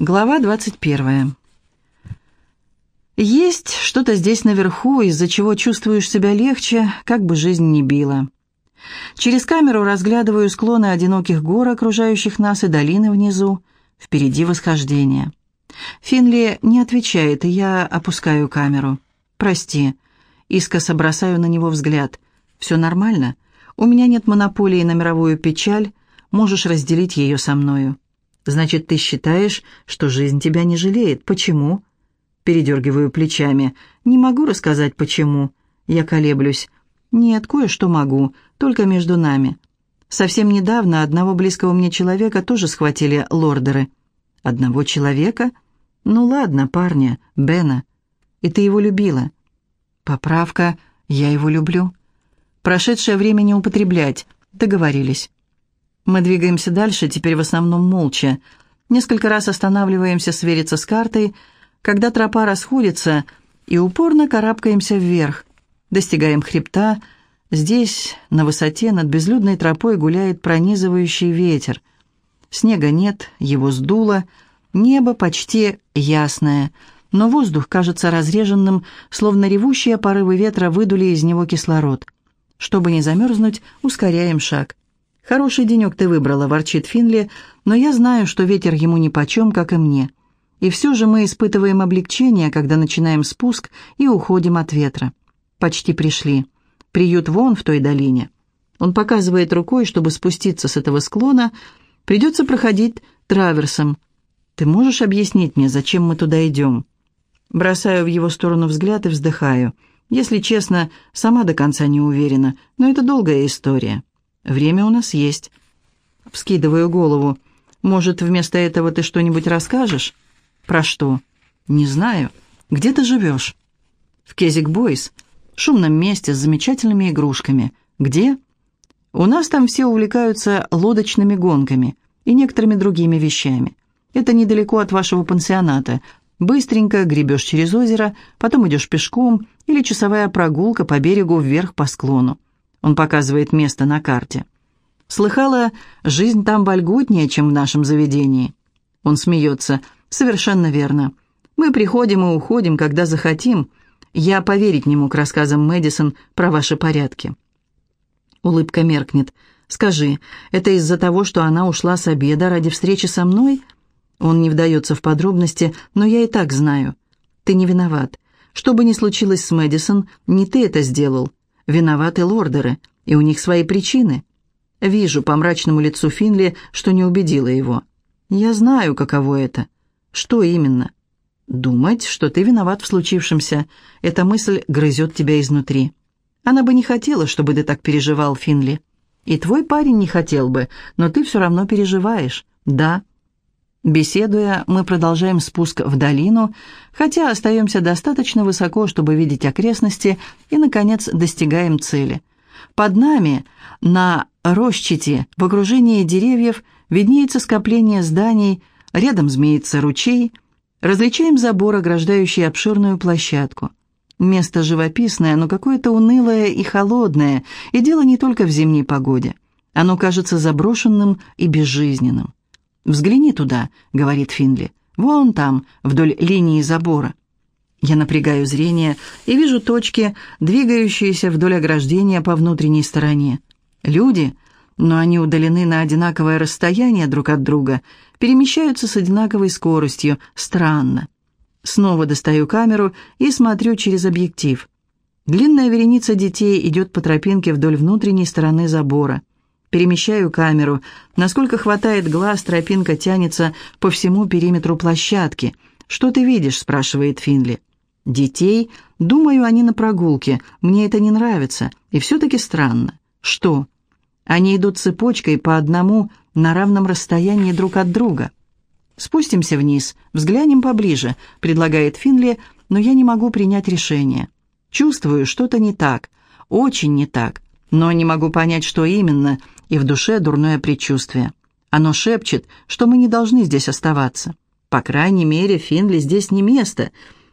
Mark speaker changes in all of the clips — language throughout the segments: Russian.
Speaker 1: Глава 21. Есть что-то здесь наверху, из-за чего чувствуешь себя легче, как бы жизнь ни била. Через камеру разглядываю склоны одиноких гор, окружающих нас, и долины внизу. Впереди восхождение. Финли не отвечает, и я опускаю камеру. «Прости». Искоса бросаю на него взгляд. «Все нормально? У меня нет монополии на мировую печаль. Можешь разделить ее со мною». Значит, ты считаешь, что жизнь тебя не жалеет. Почему? Передергиваю плечами. Не могу рассказать, почему. Я колеблюсь. Нет, кое-что могу, только между нами. Совсем недавно одного близкого мне человека тоже схватили лордеры. Одного человека? Ну ладно, парня, Бена. И ты его любила. Поправка, я его люблю. Прошедшее время не употреблять. Договорились. Мы двигаемся дальше, теперь в основном молча. Несколько раз останавливаемся свериться с картой, когда тропа расходится, и упорно карабкаемся вверх. Достигаем хребта. Здесь, на высоте, над безлюдной тропой гуляет пронизывающий ветер. Снега нет, его сдуло. Небо почти ясное, но воздух кажется разреженным, словно ревущие порывы ветра выдули из него кислород. Чтобы не замерзнуть, ускоряем шаг. «Хороший денек ты выбрала», — ворчит Финли, «но я знаю, что ветер ему нипочем, как и мне. И все же мы испытываем облегчение, когда начинаем спуск и уходим от ветра. Почти пришли. Приют вон в той долине». Он показывает рукой, чтобы спуститься с этого склона, придется проходить траверсом. «Ты можешь объяснить мне, зачем мы туда идем?» Бросаю в его сторону взгляд и вздыхаю. Если честно, сама до конца не уверена, но это долгая история. Время у нас есть. Вскидываю голову. Может, вместо этого ты что-нибудь расскажешь? Про что? Не знаю. Где ты живешь? В Кезик Бойс. Шумном месте с замечательными игрушками. Где? У нас там все увлекаются лодочными гонками и некоторыми другими вещами. Это недалеко от вашего пансионата. Быстренько гребешь через озеро, потом идешь пешком или часовая прогулка по берегу вверх по склону. Он показывает место на карте. Слыхала, жизнь там вольготнее, чем в нашем заведении. Он смеется. Совершенно верно. Мы приходим и уходим, когда захотим. Я поверить не мог рассказам Мэдисон про ваши порядки. Улыбка меркнет. «Скажи, это из-за того, что она ушла с обеда ради встречи со мной?» Он не вдается в подробности, но я и так знаю. «Ты не виноват. Что бы ни случилось с Мэдисон, не ты это сделал. Виноваты лордеры, и у них свои причины. Вижу по мрачному лицу Финли, что не убедила его. Я знаю, каково это. Что именно? Думать, что ты виноват в случившемся. Эта мысль грызет тебя изнутри. Она бы не хотела, чтобы ты так переживал, Финли. И твой парень не хотел бы, но ты все равно переживаешь. Да. Беседуя, мы продолжаем спуск в долину, хотя остаемся достаточно высоко, чтобы видеть окрестности, и, наконец, достигаем цели. Под нами, на рощите, в окружении деревьев, виднеется скопление зданий, рядом змеится ручей, различаем забор, ограждающий обширную площадку. Место живописное, но какое-то унылое и холодное, и дело не только в зимней погоде. Оно кажется заброшенным и безжизненным. «Взгляни туда», — говорит Финли. «Вон там, вдоль линии забора». Я напрягаю зрение и вижу точки, двигающиеся вдоль ограждения по внутренней стороне. Люди, но они удалены на одинаковое расстояние друг от друга, перемещаются с одинаковой скоростью. Странно. Снова достаю камеру и смотрю через объектив. Длинная вереница детей идет по тропинке вдоль внутренней стороны забора. Перемещаю камеру. Насколько хватает глаз, тропинка тянется по всему периметру площадки. «Что ты видишь?» – спрашивает Финли. «Детей? Думаю, они на прогулке. Мне это не нравится. И все-таки странно. Что?» Они идут цепочкой по одному на равном расстоянии друг от друга. «Спустимся вниз, взглянем поближе», – предлагает Финли, но я не могу принять решение. Чувствую, что-то не так. Очень не так. Но не могу понять, что именно – и в душе дурное предчувствие. Оно шепчет, что мы не должны здесь оставаться. По крайней мере, Финли здесь не место.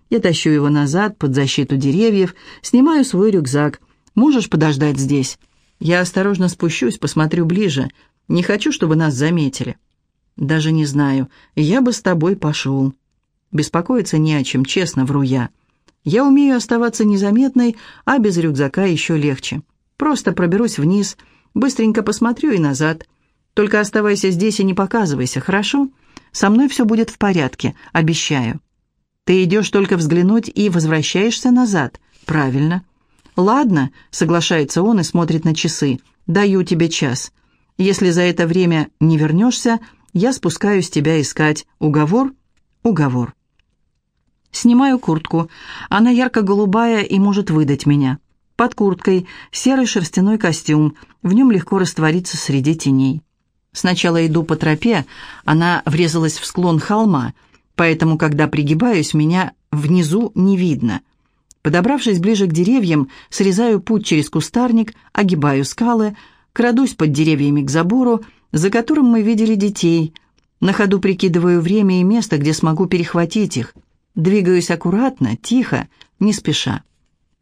Speaker 1: Я тащу его назад, под защиту деревьев, снимаю свой рюкзак. Можешь подождать здесь? Я осторожно спущусь, посмотрю ближе. Не хочу, чтобы нас заметили. «Даже не знаю. Я бы с тобой пошел». Беспокоиться не о чем, честно вру я. Я умею оставаться незаметной, а без рюкзака еще легче. Просто проберусь вниз, быстренько посмотрю и назад. Только оставайся здесь и не показывайся, хорошо? Со мной все будет в порядке, обещаю. Ты идешь только взглянуть и возвращаешься назад. Правильно. Ладно, соглашается он и смотрит на часы. Даю тебе час. Если за это время не вернешься, я спускаюсь тебя искать. Уговор? Уговор. Снимаю куртку. Она ярко-голубая и может выдать меня. Под курткой серый шерстяной костюм. В нем легко раствориться среди теней. Сначала иду по тропе, она врезалась в склон холма, поэтому, когда пригибаюсь, меня внизу не видно. Подобравшись ближе к деревьям, срезаю путь через кустарник, огибаю скалы, крадусь под деревьями к забору, за которым мы видели детей. На ходу прикидываю время и место, где смогу перехватить их. Двигаюсь аккуратно, тихо, не спеша.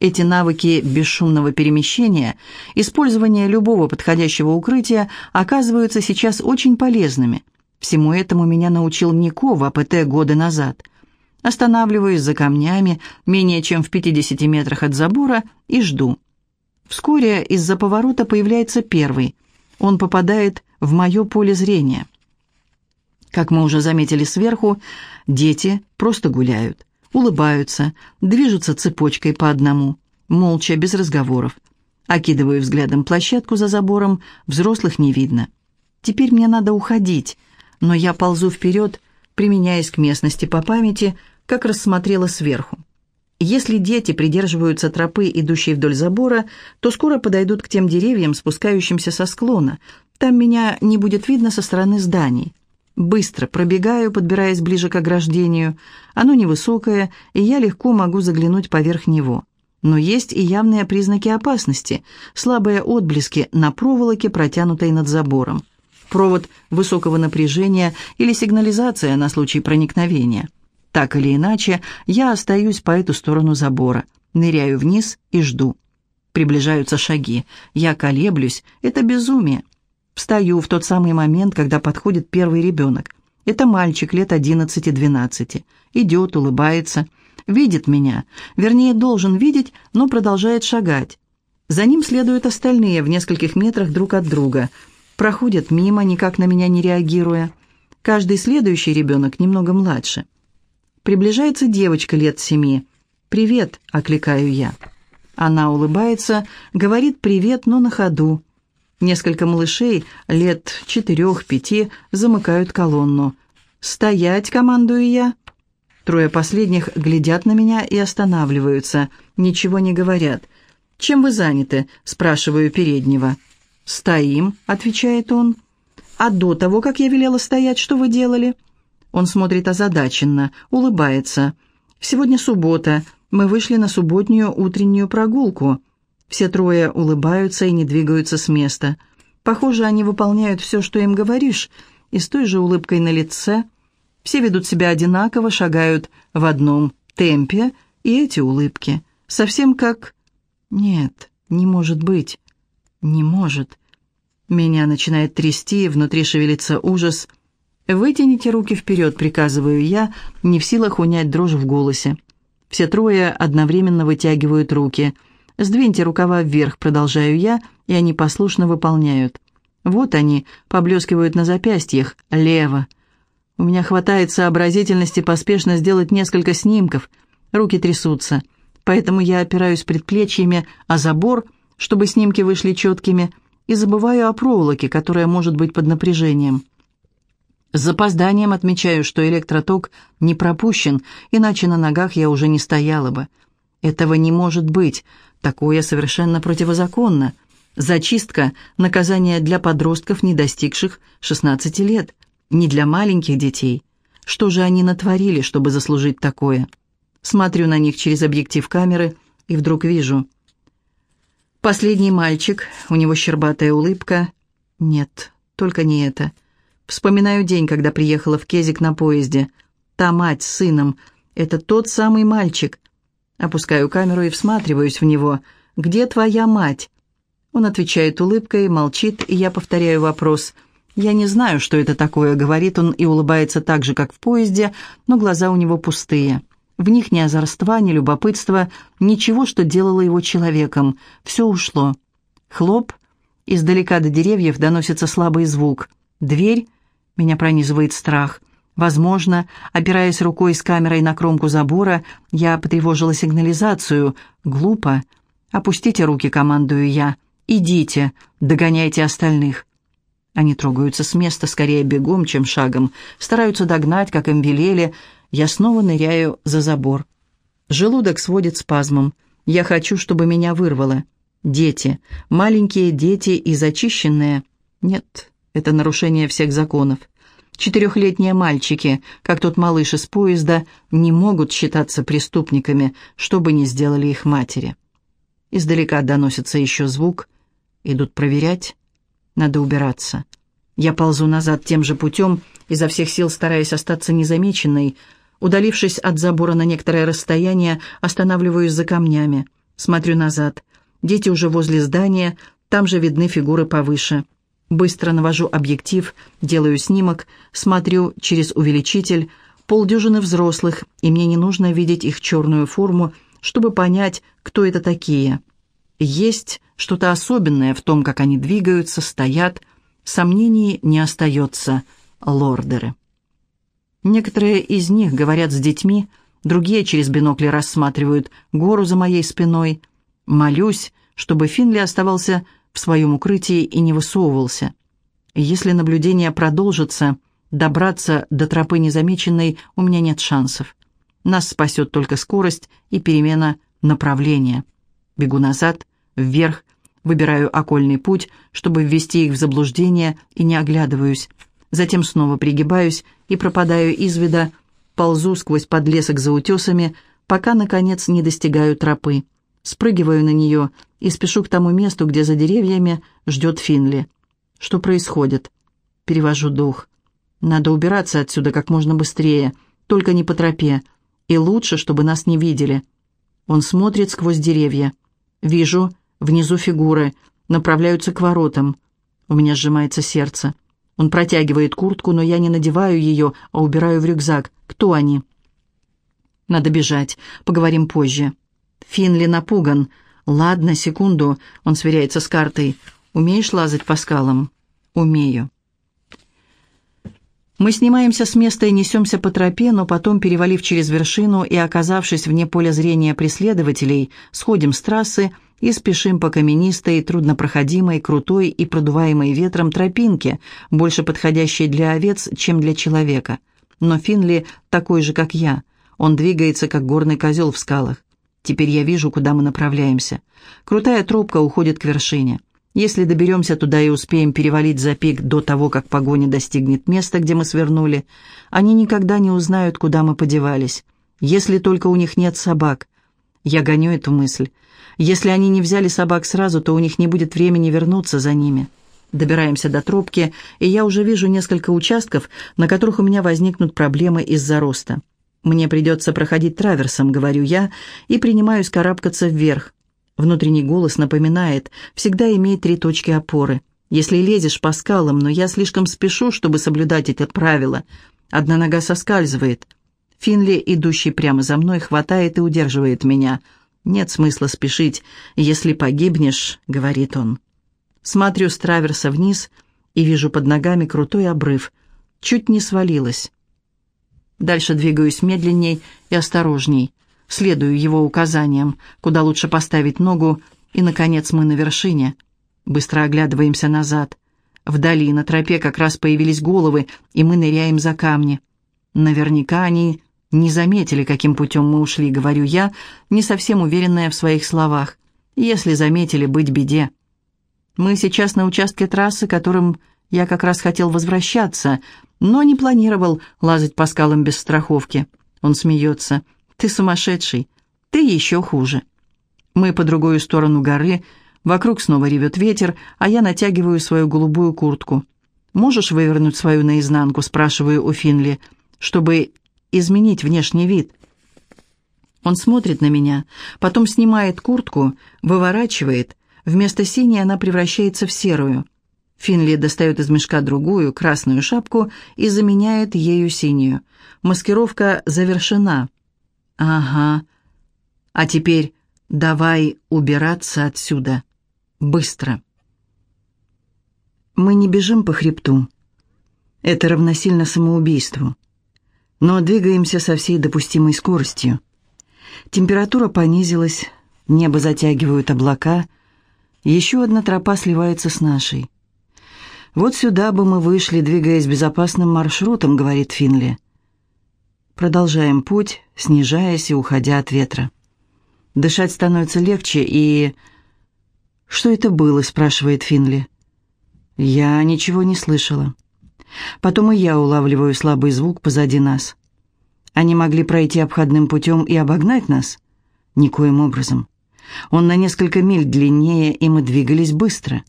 Speaker 1: Эти навыки бесшумного перемещения, использования любого подходящего укрытия оказываются сейчас очень полезными. Всему этому меня научил Нико в АПТ годы назад. Останавливаюсь за камнями, менее чем в 50 метрах от забора, и жду. Вскоре из-за поворота появляется первый. Он попадает в мое поле зрения. Как мы уже заметили сверху, дети просто гуляют, улыбаются, движутся цепочкой по одному, молча, без разговоров. Окидываю взглядом площадку за забором, взрослых не видно. Теперь мне надо уходить, но я ползу вперед, применяясь к местности по памяти, как рассмотрела сверху. Если дети придерживаются тропы, идущей вдоль забора, то скоро подойдут к тем деревьям, спускающимся со склона. Там меня не будет видно со стороны зданий. Быстро пробегаю, подбираясь ближе к ограждению. Оно невысокое, и я легко могу заглянуть поверх него. Но есть и явные признаки опасности, слабые отблески на проволоке, протянутой над забором. Провод высокого напряжения или сигнализация на случай проникновения. Так или иначе, я остаюсь по эту сторону забора, ныряю вниз и жду. Приближаются шаги. Я колеблюсь. Это безумие. Встаю в тот самый момент, когда подходит первый ребенок. Это мальчик лет одиннадцати-двенадцати. Идет, улыбается, видит меня. Вернее, должен видеть, но продолжает шагать. За ним следуют остальные в нескольких метрах друг от друга. Проходят мимо, никак на меня не реагируя. Каждый следующий ребенок немного младше. Приближается девочка лет семи. «Привет», — окликаю я. Она улыбается, говорит «привет», но на ходу. Несколько малышей лет четырех-пяти замыкают колонну. «Стоять!» — командую я. Трое последних глядят на меня и останавливаются, ничего не говорят. «Чем вы заняты?» — спрашиваю переднего. «Стоим», — отвечает он. «А до того, как я велела стоять, что вы делали?» Он смотрит озадаченно, улыбается. «Сегодня суббота. Мы вышли на субботнюю утреннюю прогулку». Все трое улыбаются и не двигаются с места. Похоже, они выполняют все, что им говоришь, и с той же улыбкой на лице. Все ведут себя одинаково, шагают в одном темпе, и эти улыбки. Совсем как... Нет, не может быть. Не может. Меня начинает трясти, внутри шевелится ужас. «Вытяните руки вперед», — приказываю я, не в силах унять дрожь в голосе. Все трое одновременно вытягивают руки — «Сдвиньте рукава вверх», — продолжаю я, и они послушно выполняют. Вот они, поблескивают на запястьях, лево. У меня хватает сообразительности поспешно сделать несколько снимков. Руки трясутся. Поэтому я опираюсь предплечьями о забор, чтобы снимки вышли четкими, и забываю о проволоке, которая может быть под напряжением. С запозданием отмечаю, что электроток не пропущен, иначе на ногах я уже не стояла бы. Этого не может быть. Такое совершенно противозаконно. Зачистка – наказание для подростков, не достигших 16 лет, не для маленьких детей. Что же они натворили, чтобы заслужить такое? Смотрю на них через объектив камеры и вдруг вижу. Последний мальчик, у него щербатая улыбка. Нет, только не это. Вспоминаю день, когда приехала в Кезик на поезде. Та мать с сыном – это тот самый мальчик. Опускаю камеру и всматриваюсь в него. «Где твоя мать?» Он отвечает улыбкой, молчит, и я повторяю вопрос. «Я не знаю, что это такое», — говорит он и улыбается так же, как в поезде, но глаза у него пустые. В них ни озорства, ни любопытства, ничего, что делало его человеком. Все ушло. Хлоп. Издалека до деревьев доносится слабый звук. Дверь. Меня пронизывает страх. Возможно, опираясь рукой с камерой на кромку забора, я потревожила сигнализацию. Глупо. «Опустите руки», — командую я. «Идите, догоняйте остальных». Они трогаются с места скорее бегом, чем шагом, стараются догнать, как им велели. Я снова ныряю за забор. Желудок сводит спазмом. Я хочу, чтобы меня вырвало. Дети, маленькие дети и зачищенные. Нет, это нарушение всех законов. Четырехлетние мальчики, как тот малыш из поезда, не могут считаться преступниками, что бы ни сделали их матери. Издалека доносится еще звук. Идут проверять. Надо убираться. Я ползу назад тем же путем, изо всех сил стараясь остаться незамеченной. Удалившись от забора на некоторое расстояние, останавливаюсь за камнями. Смотрю назад. Дети уже возле здания, там же видны фигуры повыше. Быстро навожу объектив, делаю снимок, смотрю через увеличитель. Полдюжины взрослых, и мне не нужно видеть их черную форму, чтобы понять, кто это такие. Есть что-то особенное в том, как они двигаются, стоят. Сомнений не остается. Лордеры. Некоторые из них говорят с детьми, другие через бинокли рассматривают гору за моей спиной. Молюсь, чтобы Финли оставался в своем укрытии и не высовывался. Если наблюдение продолжится, добраться до тропы незамеченной у меня нет шансов. Нас спасет только скорость и перемена направления. Бегу назад, вверх, выбираю окольный путь, чтобы ввести их в заблуждение и не оглядываюсь. Затем снова пригибаюсь и пропадаю из вида, ползу сквозь подлесок за утесами, пока, наконец, не достигаю тропы. Спрыгиваю на нее и спешу к тому месту, где за деревьями ждет Финли. Что происходит? Перевожу дух. Надо убираться отсюда как можно быстрее, только не по тропе. И лучше, чтобы нас не видели. Он смотрит сквозь деревья. Вижу, внизу фигуры, направляются к воротам. У меня сжимается сердце. Он протягивает куртку, но я не надеваю ее, а убираю в рюкзак. Кто они? Надо бежать. Поговорим позже. Финли напуган. Ладно, секунду. Он сверяется с картой. Умеешь лазать по скалам? Умею. Мы снимаемся с места и несемся по тропе, но потом, перевалив через вершину и оказавшись вне поля зрения преследователей, сходим с трассы и спешим по каменистой, труднопроходимой, крутой и продуваемой ветром тропинке, больше подходящей для овец, чем для человека. Но Финли такой же, как я. Он двигается, как горный козел в скалах. Теперь я вижу, куда мы направляемся. Крутая тропка уходит к вершине. Если доберемся туда и успеем перевалить за пик до того, как погоня достигнет места, где мы свернули, они никогда не узнают, куда мы подевались. Если только у них нет собак. Я гоню эту мысль. Если они не взяли собак сразу, то у них не будет времени вернуться за ними. Добираемся до тропки, и я уже вижу несколько участков, на которых у меня возникнут проблемы из-за роста. Мне придется проходить траверсом, говорю я, и принимаюсь карабкаться вверх. Внутренний голос напоминает, всегда имей три точки опоры. Если лезешь по скалам, но я слишком спешу, чтобы соблюдать это правило. Одна нога соскальзывает. Финли, идущий прямо за мной, хватает и удерживает меня. «Нет смысла спешить. Если погибнешь», — говорит он. Смотрю с траверса вниз и вижу под ногами крутой обрыв. Чуть не свалилась. Дальше двигаюсь медленней и осторожней следую его указаниям, куда лучше поставить ногу, и, наконец, мы на вершине. Быстро оглядываемся назад. Вдали на тропе как раз появились головы, и мы ныряем за камни. Наверняка они не заметили, каким путем мы ушли, говорю я, не совсем уверенная в своих словах. Если заметили, быть беде. Мы сейчас на участке трассы, которым я как раз хотел возвращаться, но не планировал лазать по скалам без страховки. Он смеется. Ты сумасшедший. Ты еще хуже. Мы по другую сторону горы. Вокруг снова ревет ветер, а я натягиваю свою голубую куртку. «Можешь вывернуть свою наизнанку?» – спрашиваю у Финли, чтобы изменить внешний вид. Он смотрит на меня, потом снимает куртку, выворачивает. Вместо синей она превращается в серую. Финли достает из мешка другую, красную шапку и заменяет ею синюю. Маскировка завершена. Ага. А теперь давай убираться отсюда. Быстро. Мы не бежим по хребту. Это равносильно самоубийству. Но двигаемся со всей допустимой скоростью. Температура понизилась, небо затягивают облака, еще одна тропа сливается с нашей. «Вот сюда бы мы вышли, двигаясь безопасным маршрутом», — говорит Финли. Продолжаем путь, снижаясь и уходя от ветра. Дышать становится легче, и... «Что это было?» — спрашивает Финли. «Я ничего не слышала». Потом и я улавливаю слабый звук позади нас. Они могли пройти обходным путем и обогнать нас? Никоим образом. Он на несколько миль длиннее, и мы двигались быстро.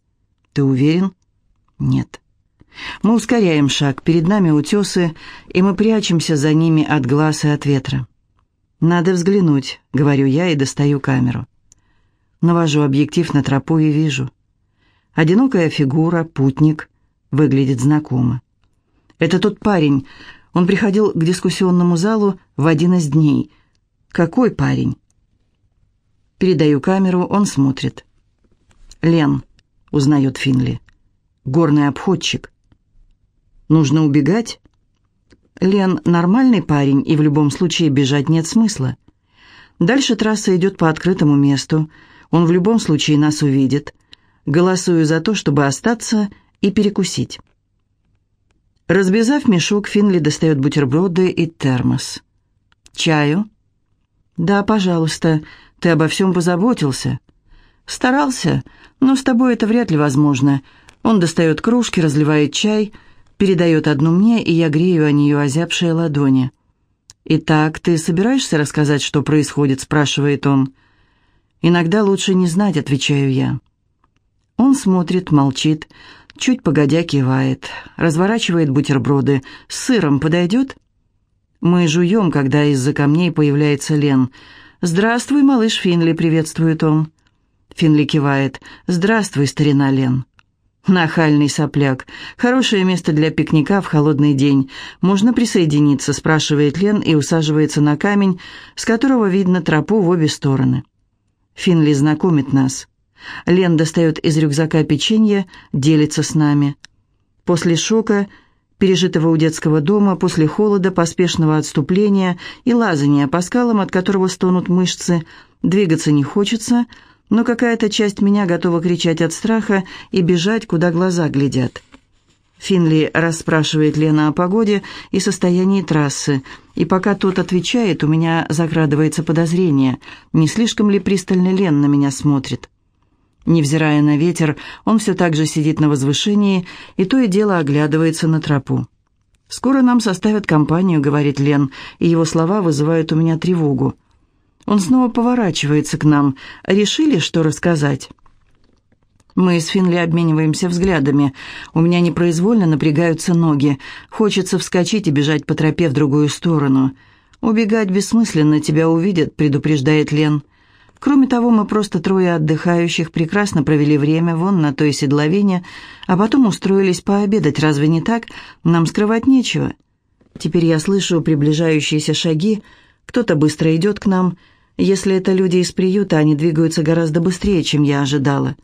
Speaker 1: Ты уверен? Нет. Мы ускоряем шаг, перед нами утесы, и мы прячемся за ними от глаз и от ветра. «Надо взглянуть», — говорю я и достаю камеру. Навожу объектив на тропу и вижу. Одинокая фигура, путник, выглядит знакомо. Это тот парень. Он приходил к дискуссионному залу в один из дней. Какой парень? Передаю камеру, он смотрит. «Лен», — узнает Финли. «Горный обходчик». «Нужно убегать?» «Лен нормальный парень, и в любом случае бежать нет смысла. Дальше трасса идет по открытому месту. Он в любом случае нас увидит. Голосую за то, чтобы остаться и перекусить». Разбезав мешок, Финли достает бутерброды и термос. «Чаю?» «Да, пожалуйста. Ты обо всем позаботился?» «Старался, но с тобой это вряд ли возможно». Он достает кружки, разливает чай, передает одну мне, и я грею о нее озябшие ладони. «Итак, ты собираешься рассказать, что происходит?» – спрашивает он. «Иногда лучше не знать», – отвечаю я. Он смотрит, молчит, Чуть погодя кивает, разворачивает бутерброды. «С сыром подойдет?» Мы жуем, когда из-за камней появляется Лен. «Здравствуй, малыш Финли», — приветствует он. Финли кивает. «Здравствуй, старина Лен». «Нахальный сопляк. Хорошее место для пикника в холодный день. Можно присоединиться?» – спрашивает Лен и усаживается на камень, с которого видно тропу в обе стороны. Финли знакомит нас. Лен достает из рюкзака печенье, делится с нами. После шока, пережитого у детского дома, после холода, поспешного отступления и лазания по скалам, от которого стонут мышцы, двигаться не хочется, но какая-то часть меня готова кричать от страха и бежать, куда глаза глядят. Финли расспрашивает Лена о погоде и состоянии трассы, и пока тот отвечает, у меня закрадывается подозрение, не слишком ли пристально Лен на меня смотрит. Невзирая на ветер, он все так же сидит на возвышении и то и дело оглядывается на тропу. «Скоро нам составят компанию», — говорит Лен, и его слова вызывают у меня тревогу. Он снова поворачивается к нам. «Решили, что рассказать?» Мы с Финли обмениваемся взглядами. У меня непроизвольно напрягаются ноги. Хочется вскочить и бежать по тропе в другую сторону. «Убегать бессмысленно, тебя увидят», — предупреждает Лен. Кроме того, мы просто трое отдыхающих прекрасно провели время вон на той седловине, а потом устроились пообедать. Разве не так? Нам скрывать нечего. Теперь я слышу приближающиеся шаги. Кто-то быстро идет к нам. Если это люди из приюта, они двигаются гораздо быстрее, чем я ожидала.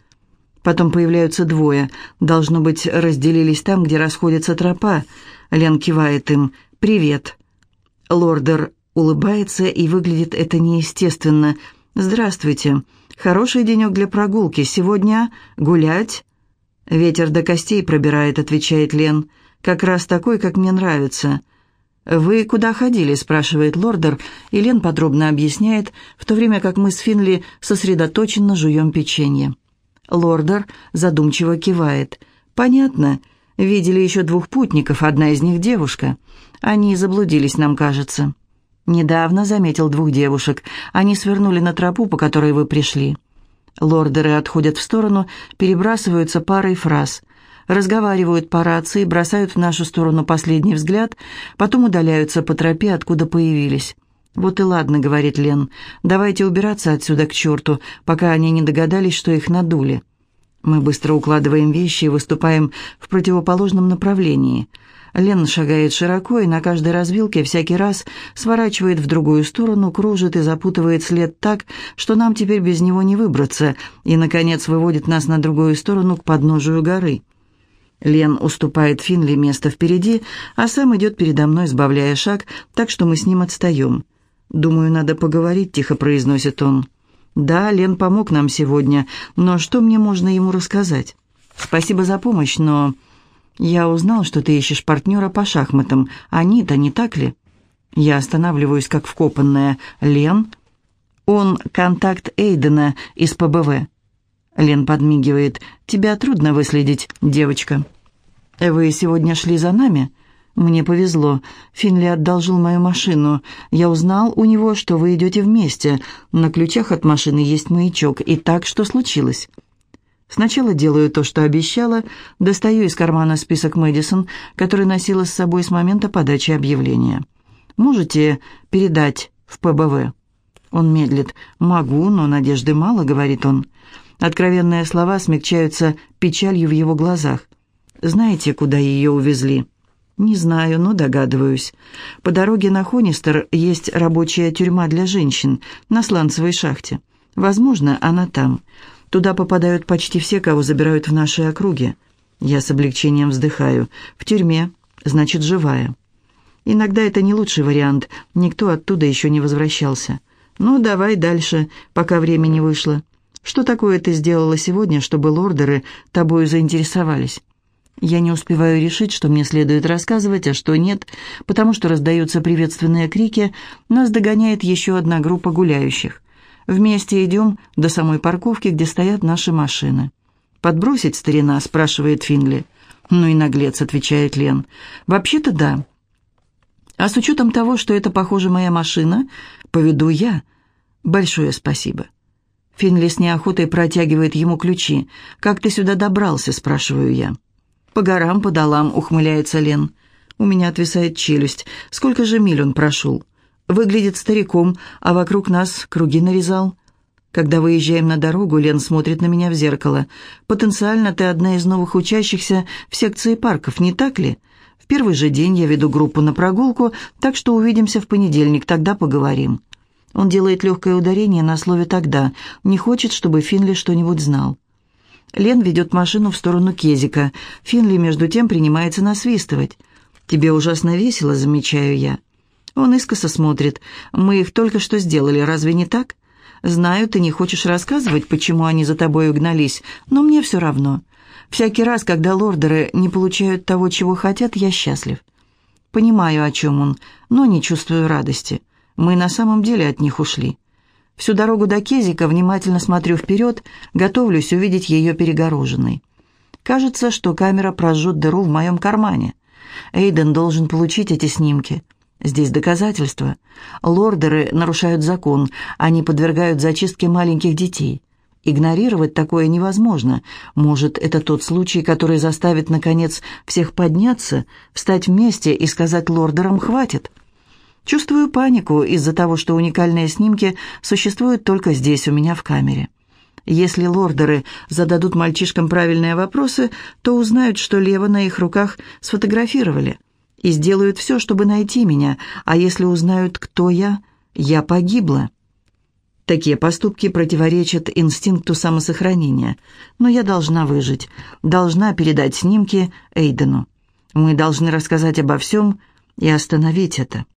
Speaker 1: Потом появляются двое. Должно быть, разделились там, где расходится тропа. Лен кивает им. «Привет». Лордер улыбается, и выглядит это неестественно – «Здравствуйте. Хороший денек для прогулки. Сегодня гулять?» «Ветер до костей пробирает», — отвечает Лен. «Как раз такой, как мне нравится». «Вы куда ходили?» — спрашивает Лордер, и Лен подробно объясняет, в то время как мы с Финли сосредоточенно жуем печенье. Лордер задумчиво кивает. «Понятно. Видели еще двух путников, одна из них девушка. Они заблудились, нам кажется». «Недавно заметил двух девушек. Они свернули на тропу, по которой вы пришли». Лордеры отходят в сторону, перебрасываются парой фраз. Разговаривают по рации, бросают в нашу сторону последний взгляд, потом удаляются по тропе, откуда появились. «Вот и ладно», — говорит Лен, — «давайте убираться отсюда к черту, пока они не догадались, что их надули». Мы быстро укладываем вещи и выступаем в противоположном направлении. Лен шагает широко и на каждой развилке всякий раз сворачивает в другую сторону, кружит и запутывает след так, что нам теперь без него не выбраться, и, наконец, выводит нас на другую сторону к подножию горы. Лен уступает Финли место впереди, а сам идет передо мной, сбавляя шаг, так что мы с ним отстаем. «Думаю, надо поговорить», — тихо произносит он. «Да, Лен помог нам сегодня, но что мне можно ему рассказать?» «Спасибо за помощь, но...» «Я узнал, что ты ищешь партнера по шахматам. Они-то, не так ли?» Я останавливаюсь, как вкопанная. «Лен?» «Он контакт Эйдена из ПБВ». Лен подмигивает. «Тебя трудно выследить, девочка». «Вы сегодня шли за нами?» «Мне повезло. Финли одолжил мою машину. Я узнал у него, что вы идете вместе. На ключах от машины есть маячок. И так, что случилось?» Сначала делаю то, что обещала, достаю из кармана список Мэдисон, который носила с собой с момента подачи объявления. «Можете передать в ПБВ?» Он медлит. «Могу, но надежды мало», — говорит он. Откровенные слова смягчаются печалью в его глазах. «Знаете, куда ее увезли?» «Не знаю, но догадываюсь. По дороге на Хонистер есть рабочая тюрьма для женщин на сланцевой шахте. Возможно, она там. Туда попадают почти все, кого забирают в нашей округе. Я с облегчением вздыхаю. В тюрьме, значит, живая. Иногда это не лучший вариант. Никто оттуда еще не возвращался. Ну, давай дальше, пока время не вышло. Что такое ты сделала сегодня, чтобы лордеры тобою заинтересовались? Я не успеваю решить, что мне следует рассказывать, а что нет, потому что раздаются приветственные крики, нас догоняет еще одна группа гуляющих. Вместе идем до самой парковки, где стоят наши машины. «Подбросить, старина?» – спрашивает Финли. «Ну и наглец», – отвечает Лен. «Вообще-то да. А с учетом того, что это, похоже, моя машина, поведу я. Большое спасибо». Финли с неохотой протягивает ему ключи. «Как ты сюда добрался?» – спрашиваю я. «По горам, по долам», – ухмыляется Лен. У меня отвисает челюсть. Сколько же миль он прошел? Выглядит стариком, а вокруг нас круги нарезал. Когда выезжаем на дорогу, Лен смотрит на меня в зеркало. «Потенциально ты одна из новых учащихся в секции парков, не так ли? В первый же день я веду группу на прогулку, так что увидимся в понедельник, тогда поговорим». Он делает легкое ударение на слове «тогда», не хочет, чтобы Финли что-нибудь знал. Лен ведет машину в сторону Кезика. Финли, между тем, принимается насвистывать. «Тебе ужасно весело», — замечаю я. Он искоса смотрит. «Мы их только что сделали, разве не так?» «Знаю, ты не хочешь рассказывать, почему они за тобой угнались, но мне все равно. Всякий раз, когда лордеры не получают того, чего хотят, я счастлив. Понимаю, о чем он, но не чувствую радости. Мы на самом деле от них ушли. Всю дорогу до Кезика внимательно смотрю вперед, готовлюсь увидеть ее перегороженной. Кажется, что камера прожжет дыру в моем кармане. Эйден должен получить эти снимки. Здесь доказательства. Лордеры нарушают закон, они подвергают зачистке маленьких детей. Игнорировать такое невозможно. Может, это тот случай, который заставит, наконец, всех подняться, встать вместе и сказать лордерам «хватит». Чувствую панику из-за того, что уникальные снимки существуют только здесь, у меня в камере. Если лордеры зададут мальчишкам правильные вопросы, то узнают, что Лева на их руках сфотографировали. И сделают все, чтобы найти меня, а если узнают, кто я, я погибла. Такие поступки противоречат инстинкту самосохранения. Но я должна выжить, должна передать снимки Эйдену. Мы должны рассказать обо всем и остановить это.